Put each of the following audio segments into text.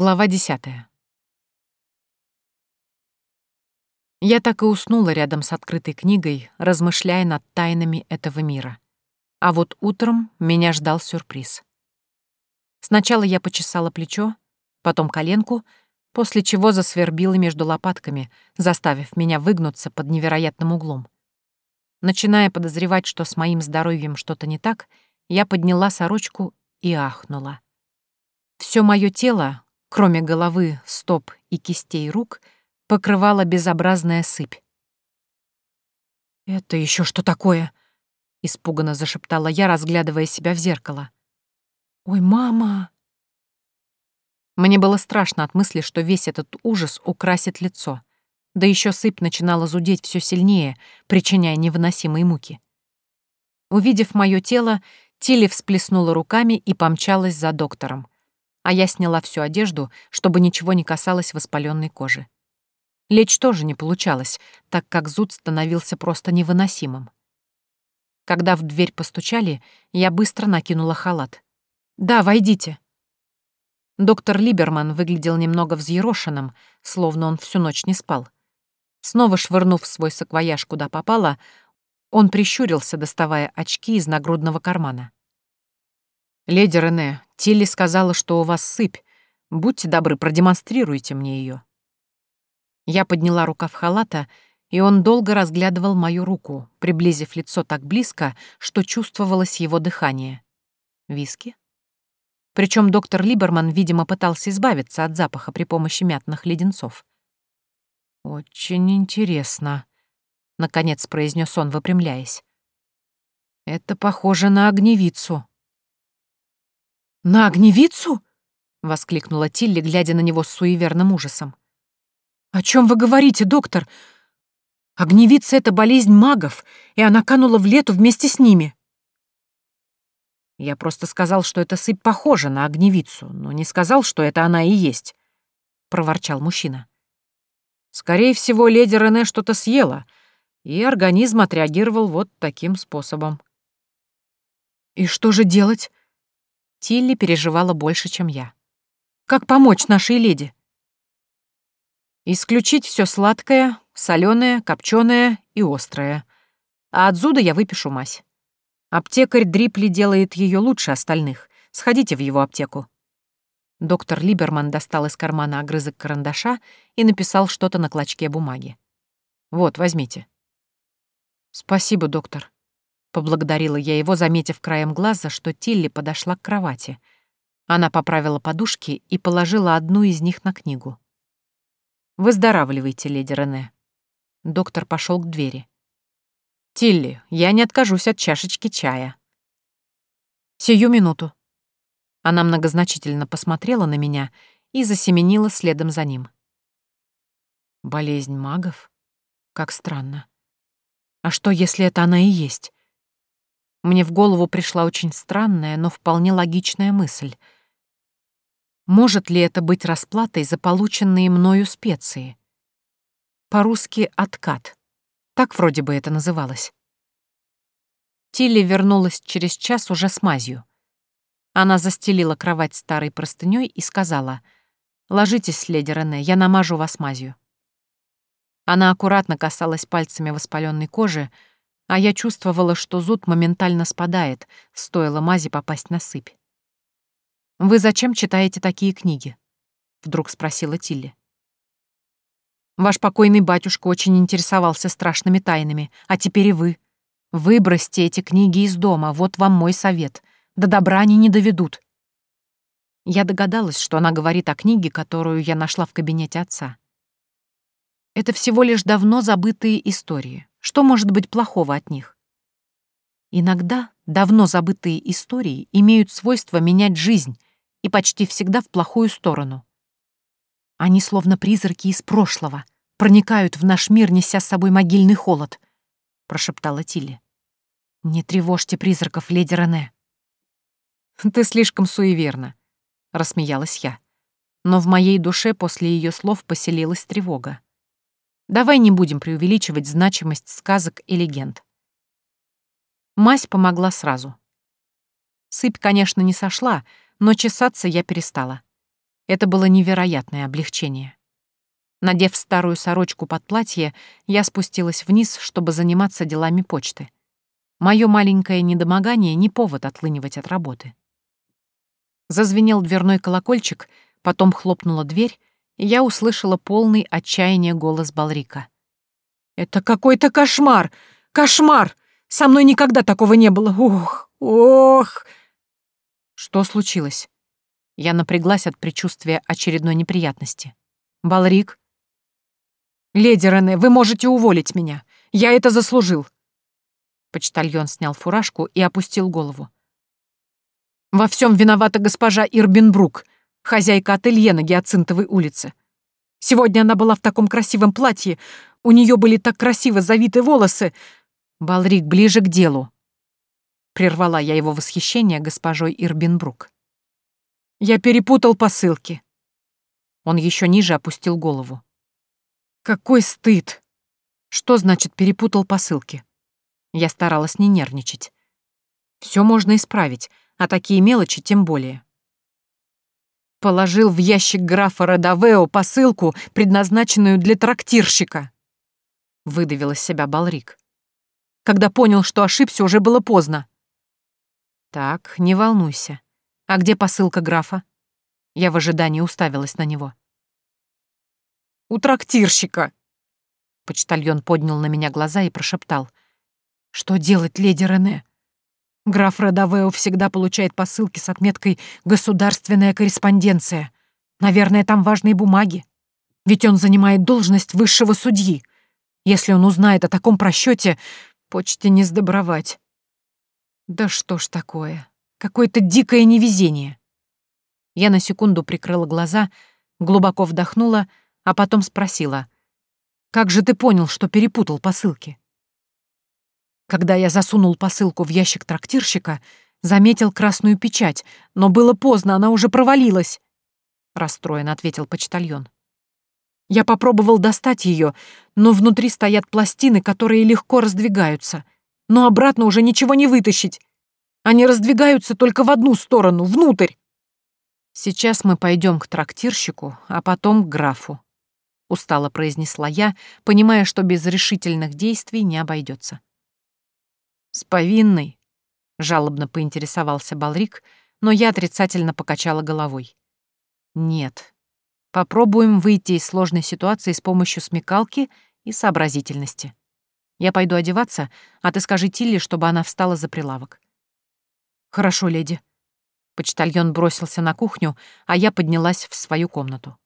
Глава десятая. Я так и уснула рядом с открытой книгой, размышляя над тайнами этого мира. А вот утром меня ждал сюрприз. Сначала я почесала плечо, потом коленку, после чего засвербила между лопатками, заставив меня выгнуться под невероятным углом. Начиная подозревать, что с моим здоровьем что-то не так, я подняла сорочку и ахнула. Все мое тело, кроме головы, стоп и кистей рук, покрывала безобразная сыпь. «Это еще что такое?» — испуганно зашептала я, разглядывая себя в зеркало. «Ой, мама!» Мне было страшно от мысли, что весь этот ужас украсит лицо. Да еще сыпь начинала зудеть все сильнее, причиняя невыносимые муки. Увидев мое тело, Тилли всплеснула руками и помчалась за доктором а я сняла всю одежду, чтобы ничего не касалось воспаленной кожи. Лечь тоже не получалось, так как зуд становился просто невыносимым. Когда в дверь постучали, я быстро накинула халат. «Да, войдите». Доктор Либерман выглядел немного взъерошенным, словно он всю ночь не спал. Снова швырнув свой саквояж куда попало, он прищурился, доставая очки из нагрудного кармана. «Леди Рене, Тилли сказала, что у вас сыпь. Будьте добры, продемонстрируйте мне ее. Я подняла рукав халата, и он долго разглядывал мою руку, приблизив лицо так близко, что чувствовалось его дыхание. Виски? Причем доктор Либерман, видимо, пытался избавиться от запаха при помощи мятных леденцов. «Очень интересно», — наконец произнес он, выпрямляясь. «Это похоже на огневицу». «На огневицу?» — воскликнула Тилли, глядя на него с суеверным ужасом. «О чем вы говорите, доктор? Огневица — это болезнь магов, и она канула в лету вместе с ними». Я просто сказал, что эта сыпь похожа на огневицу, но не сказал, что это она и есть, — проворчал мужчина. Скорее всего, леди Рене что-то съела, и организм отреагировал вот таким способом. «И что же делать?» Тилли переживала больше, чем я. «Как помочь нашей леди?» «Исключить все сладкое, соленое, копченое и острое. А от зуда я выпишу мазь. Аптекарь Дрипли делает ее лучше остальных. Сходите в его аптеку». Доктор Либерман достал из кармана огрызок карандаша и написал что-то на клочке бумаги. «Вот, возьмите». «Спасибо, доктор», Поблагодарила я его, заметив краем глаза, что Тилли подошла к кровати. Она поправила подушки и положила одну из них на книгу. «Выздоравливайте, леди Рене». Доктор пошел к двери. «Тилли, я не откажусь от чашечки чая». «Сию минуту». Она многозначительно посмотрела на меня и засеменила следом за ним. «Болезнь магов? Как странно. А что, если это она и есть?» Мне в голову пришла очень странная, но вполне логичная мысль. Может ли это быть расплатой за полученные мною специи? По-русски «откат». Так вроде бы это называлось. Тилли вернулась через час уже с мазью. Она застелила кровать старой простынёй и сказала, «Ложитесь, леди Рене, я намажу вас мазью». Она аккуратно касалась пальцами воспаленной кожи, а я чувствовала, что зуд моментально спадает, стоило мази попасть на сыпь. «Вы зачем читаете такие книги?» — вдруг спросила Тилли. «Ваш покойный батюшка очень интересовался страшными тайнами, а теперь и вы. Выбросьте эти книги из дома, вот вам мой совет. До добра они не доведут». Я догадалась, что она говорит о книге, которую я нашла в кабинете отца. Это всего лишь давно забытые истории. Что может быть плохого от них? Иногда давно забытые истории имеют свойство менять жизнь и почти всегда в плохую сторону. Они словно призраки из прошлого, проникают в наш мир, неся с собой могильный холод, — прошептала Тилли. «Не тревожьте призраков, леди Рене». «Ты слишком суеверна», — рассмеялась я. Но в моей душе после ее слов поселилась тревога. Давай не будем преувеличивать значимость сказок и легенд. Мазь помогла сразу. Сыпь, конечно, не сошла, но чесаться я перестала. Это было невероятное облегчение. Надев старую сорочку под платье, я спустилась вниз, чтобы заниматься делами почты. Мое маленькое недомогание — не повод отлынивать от работы. Зазвенел дверной колокольчик, потом хлопнула дверь, я услышала полный отчаяния голос Балрика. «Это какой-то кошмар! Кошмар! Со мной никогда такого не было! Ох! Ох!» Что случилось? Я напряглась от предчувствия очередной неприятности. «Балрик?» «Леди Рене, вы можете уволить меня. Я это заслужил». Почтальон снял фуражку и опустил голову. «Во всем виновата госпожа Ирбинбрук, хозяйка ателье на Гиацинтовой улице. Сегодня она была в таком красивом платье, у нее были так красиво завиты волосы. Балрик, ближе к делу. Прервала я его восхищение госпожой Ирбинбрук. Я перепутал посылки. Он еще ниже опустил голову. Какой стыд! Что значит перепутал посылки? Я старалась не нервничать. Все можно исправить, а такие мелочи тем более. Положил в ящик графа Родавео посылку, предназначенную для трактирщика. Выдавил из себя Балрик. Когда понял, что ошибся, уже было поздно. Так, не волнуйся. «А где посылка графа?» Я в ожидании уставилась на него. «У трактирщика!» Почтальон поднял на меня глаза и прошептал. «Что делать, леди Рене? Граф Родавео всегда получает посылки с отметкой «Государственная корреспонденция». Наверное, там важные бумаги. Ведь он занимает должность высшего судьи. Если он узнает о таком просчете, почте не сдобровать. Да что ж такое? Какое-то дикое невезение. Я на секунду прикрыла глаза, глубоко вдохнула, а потом спросила. «Как же ты понял, что перепутал посылки?» Когда я засунул посылку в ящик трактирщика, заметил красную печать, но было поздно, она уже провалилась. Расстроенно ответил почтальон. Я попробовал достать ее, но внутри стоят пластины, которые легко раздвигаются, но обратно уже ничего не вытащить. Они раздвигаются только в одну сторону, внутрь. Сейчас мы пойдем к трактирщику, а потом к графу. Устало произнесла я, понимая, что без решительных действий не обойдется. С повинной, жалобно поинтересовался Балрик, но я отрицательно покачала головой. Нет. Попробуем выйти из сложной ситуации с помощью смекалки и сообразительности. Я пойду одеваться, а ты скажи Тилли, чтобы она встала за прилавок. «Хорошо, леди». Почтальон бросился на кухню, а я поднялась в свою комнату.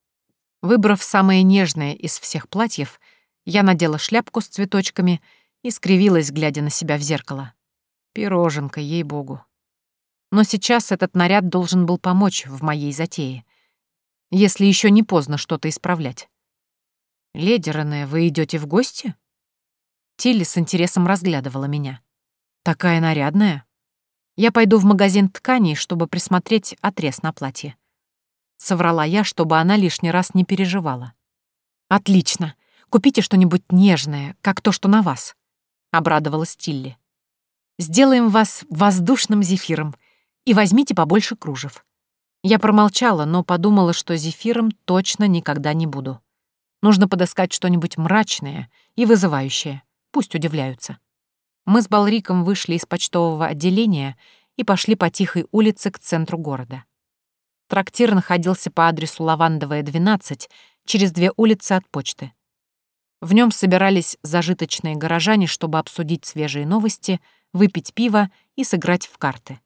Выбрав самое нежное из всех платьев, я надела шляпку с цветочками и скривилась, глядя на себя в зеркало. Пироженка, ей-богу. Но сейчас этот наряд должен был помочь в моей затее, если еще не поздно что-то исправлять. «Леди вы идете в гости?» Тилли с интересом разглядывала меня. «Такая нарядная?» Я пойду в магазин тканей, чтобы присмотреть отрез на платье. Соврала я, чтобы она лишний раз не переживала. «Отлично. Купите что-нибудь нежное, как то, что на вас», — обрадовалась Тилли. «Сделаем вас воздушным зефиром и возьмите побольше кружев». Я промолчала, но подумала, что зефиром точно никогда не буду. Нужно подыскать что-нибудь мрачное и вызывающее. Пусть удивляются. Мы с Балриком вышли из почтового отделения и пошли по тихой улице к центру города. Трактир находился по адресу Лавандовая, 12, через две улицы от почты. В нем собирались зажиточные горожане, чтобы обсудить свежие новости, выпить пиво и сыграть в карты.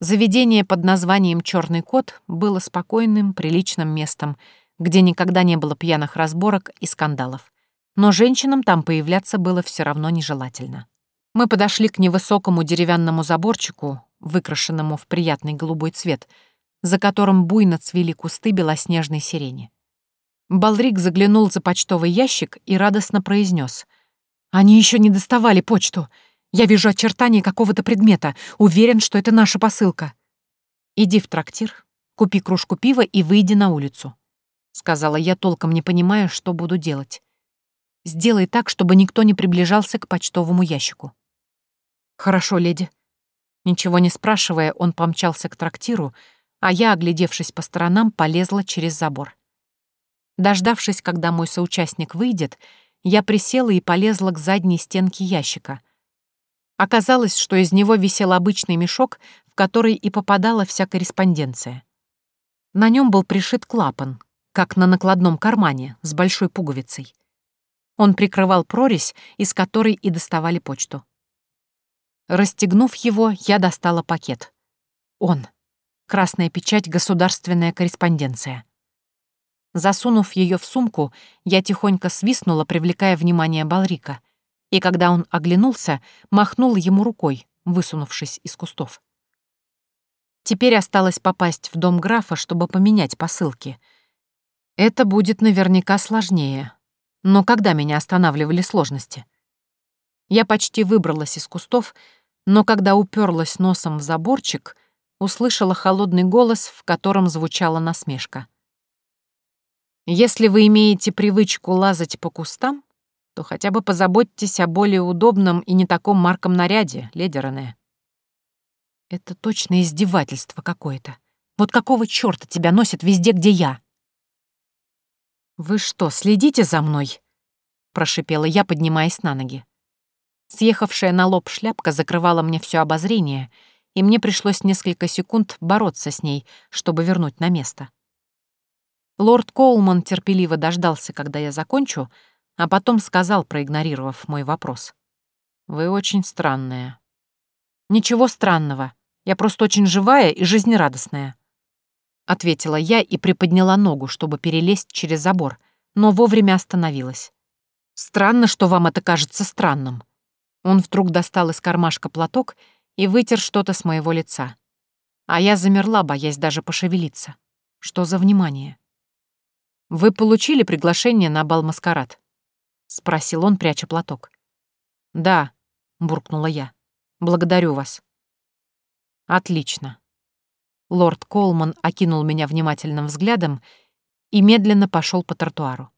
Заведение под названием «Черный кот» было спокойным, приличным местом, где никогда не было пьяных разборок и скандалов. Но женщинам там появляться было все равно нежелательно. Мы подошли к невысокому деревянному заборчику, выкрашенному в приятный голубой цвет, за которым буйно цвели кусты белоснежной сирени. Балрик заглянул за почтовый ящик и радостно произнес: «Они еще не доставали почту. Я вижу очертания какого-то предмета. Уверен, что это наша посылка. Иди в трактир, купи кружку пива и выйди на улицу», — сказала я, толком не понимая, что буду делать. «Сделай так, чтобы никто не приближался к почтовому ящику». «Хорошо, леди». Ничего не спрашивая, он помчался к трактиру, а я, оглядевшись по сторонам, полезла через забор. Дождавшись, когда мой соучастник выйдет, я присела и полезла к задней стенке ящика. Оказалось, что из него висел обычный мешок, в который и попадала вся корреспонденция. На нем был пришит клапан, как на накладном кармане, с большой пуговицей. Он прикрывал прорезь, из которой и доставали почту. Расстегнув его, я достала пакет. Он. Красная печать «Государственная корреспонденция». Засунув ее в сумку, я тихонько свистнула, привлекая внимание Балрика, и когда он оглянулся, махнул ему рукой, высунувшись из кустов. Теперь осталось попасть в дом графа, чтобы поменять посылки. Это будет наверняка сложнее. Но когда меня останавливали сложности? Я почти выбралась из кустов, но когда уперлась носом в заборчик, услышала холодный голос, в котором звучала насмешка. «Если вы имеете привычку лазать по кустам, то хотя бы позаботьтесь о более удобном и не таком марком наряде, леди Рене». Это точно издевательство какое-то. Вот какого чёрта тебя носят везде, где я? «Вы что, следите за мной?» — прошипела я, поднимаясь на ноги. Съехавшая на лоб шляпка закрывала мне все обозрение, и мне пришлось несколько секунд бороться с ней, чтобы вернуть на место. Лорд Коулман терпеливо дождался, когда я закончу, а потом сказал, проигнорировав мой вопрос. «Вы очень странная». «Ничего странного. Я просто очень живая и жизнерадостная», — ответила я и приподняла ногу, чтобы перелезть через забор, но вовремя остановилась. «Странно, что вам это кажется странным». Он вдруг достал из кармашка платок и вытер что-то с моего лица. А я замерла, боясь даже пошевелиться. Что за внимание? «Вы получили приглашение на бал-маскарад?» — спросил он, пряча платок. «Да», — буркнула я. «Благодарю вас». Отлично. Лорд Колман окинул меня внимательным взглядом и медленно пошел по тротуару.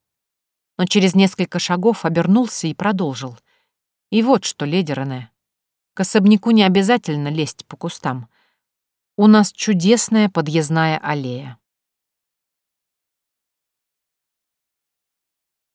Но через несколько шагов обернулся и продолжил. И вот что, леди Рене, к особняку не обязательно лезть по кустам. У нас чудесная подъездная аллея.